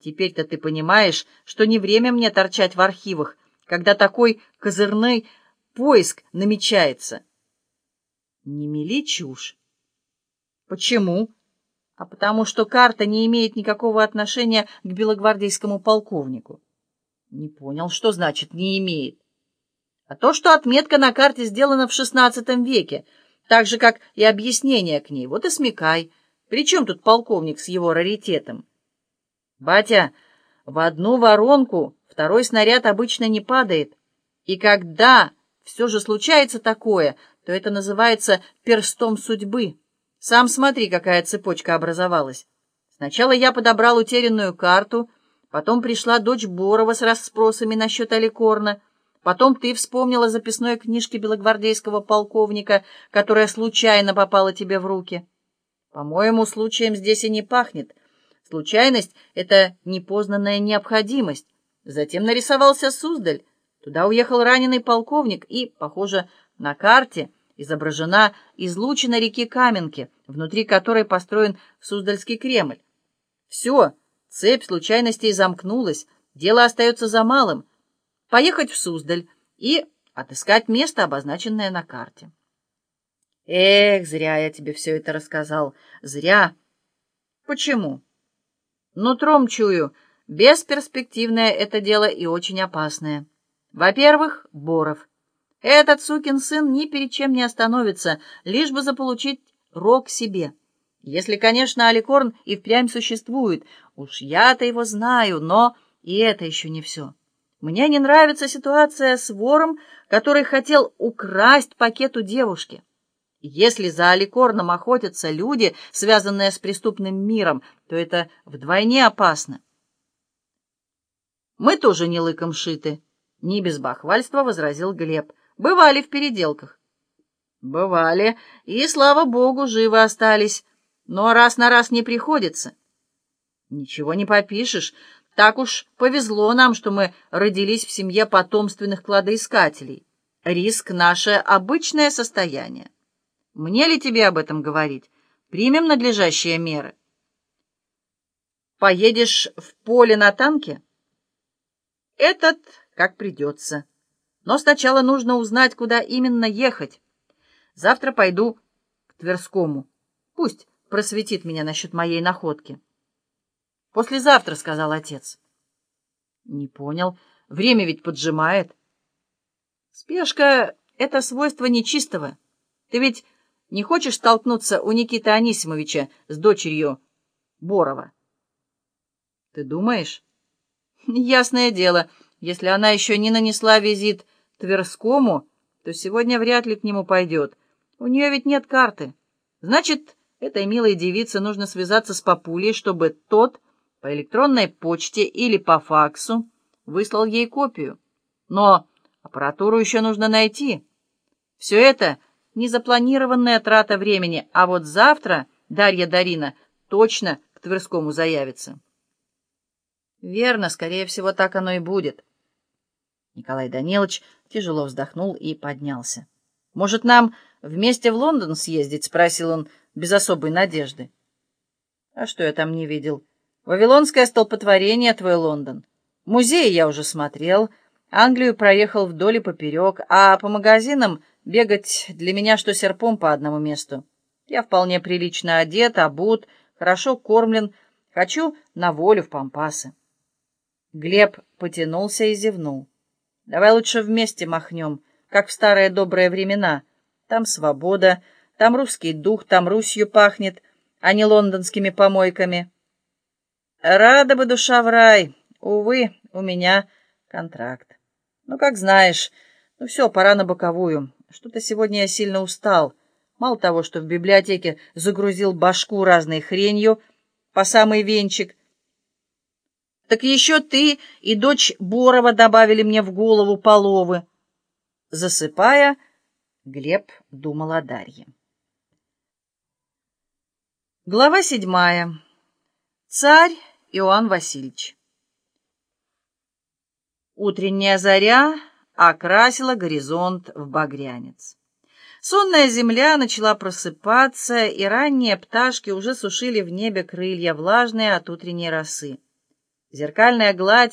Теперь-то ты понимаешь, что не время мне торчать в архивах, когда такой козырный поиск намечается. Не мели чушь. Почему? А потому что карта не имеет никакого отношения к белогвардейскому полковнику. Не понял, что значит «не имеет». А то, что отметка на карте сделана в XVI веке, так же, как и объяснение к ней, вот и смекай. При тут полковник с его раритетом? Батя, в одну воронку второй снаряд обычно не падает. И когда все же случается такое, то это называется перстом судьбы. Сам смотри, какая цепочка образовалась. Сначала я подобрал утерянную карту, потом пришла дочь Борова с расспросами насчет Аликорна, потом ты вспомнила записной книжке белогвардейского полковника, которая случайно попала тебе в руки. По-моему, случаем здесь и не пахнет. Случайность — это непознанная необходимость. Затем нарисовался Суздаль. Туда уехал раненый полковник, и, похоже, на карте изображена излучина реки Каменки, внутри которой построен Суздальский Кремль. Все, цепь случайностей замкнулась, дело остается за малым — поехать в Суздаль и отыскать место, обозначенное на карте. Эх, зря я тебе все это рассказал. Зря. Почему? Нутром чую, бесперспективное это дело и очень опасное. Во-первых, Боров. Этот сукин сын ни перед чем не остановится, лишь бы заполучить рог себе. Если, конечно, Аликорн и впрямь существует, уж я-то его знаю, но и это еще не все. Мне не нравится ситуация с вором, который хотел украсть пакет у девушки. Если за Аликорном охотятся люди, связанные с преступным миром, то это вдвойне опасно. Мы тоже не лыком шиты, не без бахвальства возразил Глеб. Бывали в переделках. Бывали, и, слава богу, живы остались. Но раз на раз не приходится. Ничего не попишешь. Так уж повезло нам, что мы родились в семье потомственных кладоискателей. Риск — наше обычное состояние. Мне ли тебе об этом говорить? Примем надлежащие меры. Поедешь в поле на танке? Этот как придется. Но сначала нужно узнать, куда именно ехать. Завтра пойду к Тверскому. Пусть просветит меня насчет моей находки. Послезавтра, — сказал отец. Не понял. Время ведь поджимает. Спешка — это свойство нечистого. Ты ведь не хочешь столкнуться у Никиты Анисимовича с дочерью Борова? Ты думаешь? Ясное дело, если она еще не нанесла визит Тверскому, то сегодня вряд ли к нему пойдет. У нее ведь нет карты. Значит, этой милой девице нужно связаться с папулей, чтобы тот по электронной почте или по факсу выслал ей копию. Но аппаратуру еще нужно найти. Все это незапланированная трата времени, а вот завтра Дарья Дарина точно к Тверскому заявится. Верно, скорее всего, так оно и будет. Николай Данилович тяжело вздохнул и поднялся. «Может, нам вместе в Лондон съездить?» — спросил он без особой надежды. «А что я там не видел? Вавилонское столпотворение, твой Лондон. Музей я уже смотрел, Англию проехал вдоль и поперек, а по магазинам Бегать для меня что серпом по одному месту. Я вполне прилично одет, обут, хорошо кормлен, хочу на волю в пампасы. Глеб потянулся и зевнул. Давай лучше вместе махнем, как в старые добрые времена. Там свобода, там русский дух, там Русью пахнет, а не лондонскими помойками. Рада бы душа в рай. Увы, у меня контракт. Ну, как знаешь. Ну все, пора на боковую. Что-то сегодня я сильно устал. Мало того, что в библиотеке загрузил башку разной хренью по самый венчик, так еще ты и дочь Борова добавили мне в голову половы. Засыпая, Глеб думал о Дарье. Глава седьмая. Царь Иоанн Васильевич. Утренняя заря окрасила горизонт в багрянец. Сонная земля начала просыпаться, и ранние пташки уже сушили в небе крылья, влажные от утренней росы. Зеркальная гладь